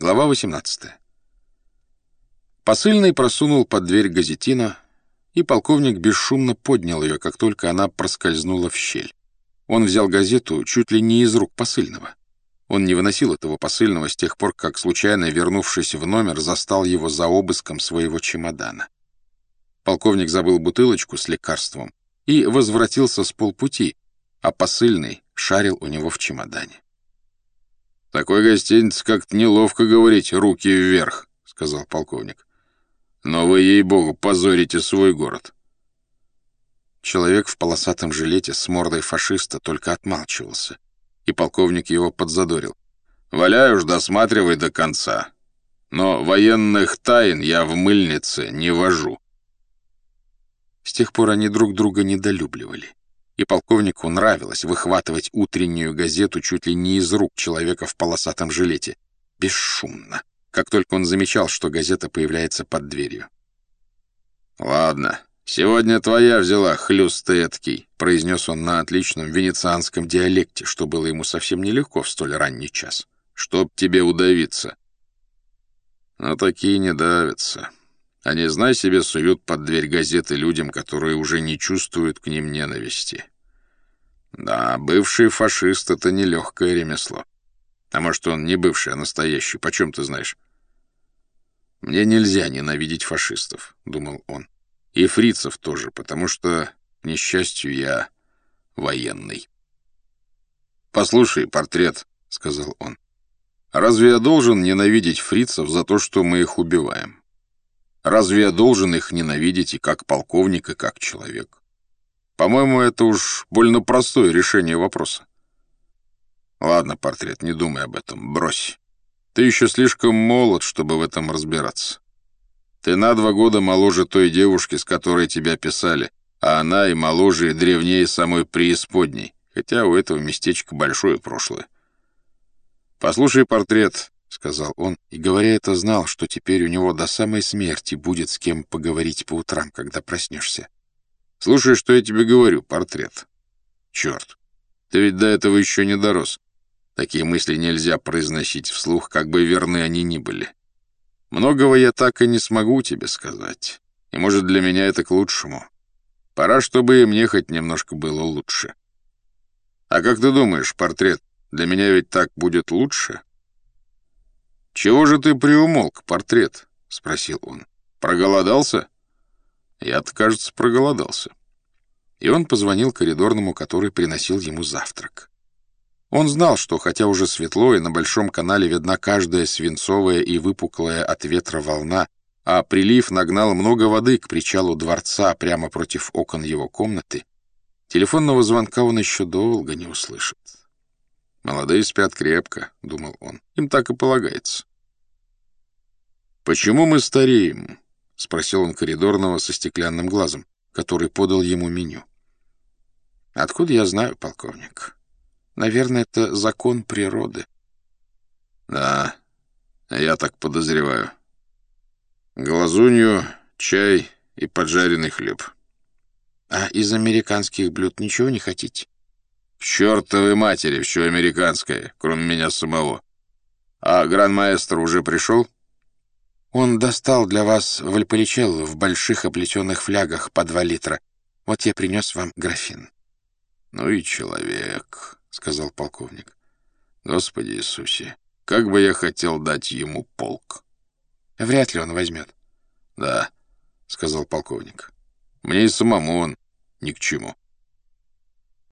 Глава 18. Посыльный просунул под дверь газетина, и полковник бесшумно поднял ее, как только она проскользнула в щель. Он взял газету чуть ли не из рук посыльного. Он не выносил этого посыльного с тех пор, как, случайно вернувшись в номер, застал его за обыском своего чемодана. Полковник забыл бутылочку с лекарством и возвратился с полпути, а посыльный шарил у него в чемодане. «Такой гостинице как-то неловко говорить «руки вверх», — сказал полковник. «Но вы, ей-богу, позорите свой город». Человек в полосатом жилете с мордой фашиста только отмалчивался, и полковник его подзадорил. «Валяй уж, досматривай до конца. Но военных тайн я в мыльнице не вожу». С тех пор они друг друга недолюбливали и полковнику нравилось выхватывать утреннюю газету чуть ли не из рук человека в полосатом жилете. Бесшумно, как только он замечал, что газета появляется под дверью. «Ладно, сегодня твоя взяла, хлюст эткий», — произнес он на отличном венецианском диалекте, что было ему совсем нелегко в столь ранний час. «Чтоб тебе удавиться». «Но такие не давятся. Они, знай себе, суют под дверь газеты людям, которые уже не чувствуют к ним ненависти. Да, бывший фашист — это нелегкое ремесло. А может, он не бывший, а настоящий, почем ты знаешь? «Мне нельзя ненавидеть фашистов», — думал он. «И фрицев тоже, потому что, к несчастью, я военный». «Послушай, портрет», — сказал он. «Разве я должен ненавидеть фрицев за то, что мы их убиваем? Разве я должен их ненавидеть и как полковник, и как человек? По-моему, это уж больно простое решение вопроса. Ладно, портрет, не думай об этом, брось. Ты еще слишком молод, чтобы в этом разбираться. Ты на два года моложе той девушки, с которой тебя писали, а она и моложе, и древнее самой преисподней, хотя у этого местечка большое прошлое. Послушай портрет, — сказал он, и, говоря это, знал, что теперь у него до самой смерти будет с кем поговорить по утрам, когда проснешься. «Слушай, что я тебе говорю, портрет. Черт, ты ведь до этого еще не дорос. Такие мысли нельзя произносить вслух, как бы верны они ни были. Многого я так и не смогу тебе сказать, и, может, для меня это к лучшему. Пора, чтобы и мне хоть немножко было лучше. А как ты думаешь, портрет, для меня ведь так будет лучше?» «Чего же ты приумолк, портрет?» — спросил он. «Проголодался?» «Я-то, кажется, проголодался». И он позвонил коридорному, который приносил ему завтрак. Он знал, что, хотя уже светло, и на Большом канале видна каждая свинцовая и выпуклая от ветра волна, а прилив нагнал много воды к причалу дворца прямо против окон его комнаты, телефонного звонка он еще долго не услышит. «Молодые спят крепко», — думал он. «Им так и полагается». «Почему мы стареем?» — спросил он коридорного со стеклянным глазом, который подал ему меню. «Откуда я знаю, полковник? Наверное, это закон природы». «Да, я так подозреваю. Глазунью, чай и поджаренный хлеб». «А из американских блюд ничего не хотите?» «К чертовой матери все американское, кроме меня самого. А гран-маэстро уже пришел?» Он достал для вас вальполичелло в больших оплетенных флягах по два литра. Вот я принес вам графин». «Ну и человек», — сказал полковник. «Господи Иисусе, как бы я хотел дать ему полк». «Вряд ли он возьмет». «Да», — сказал полковник. «Мне и самому он ни к чему».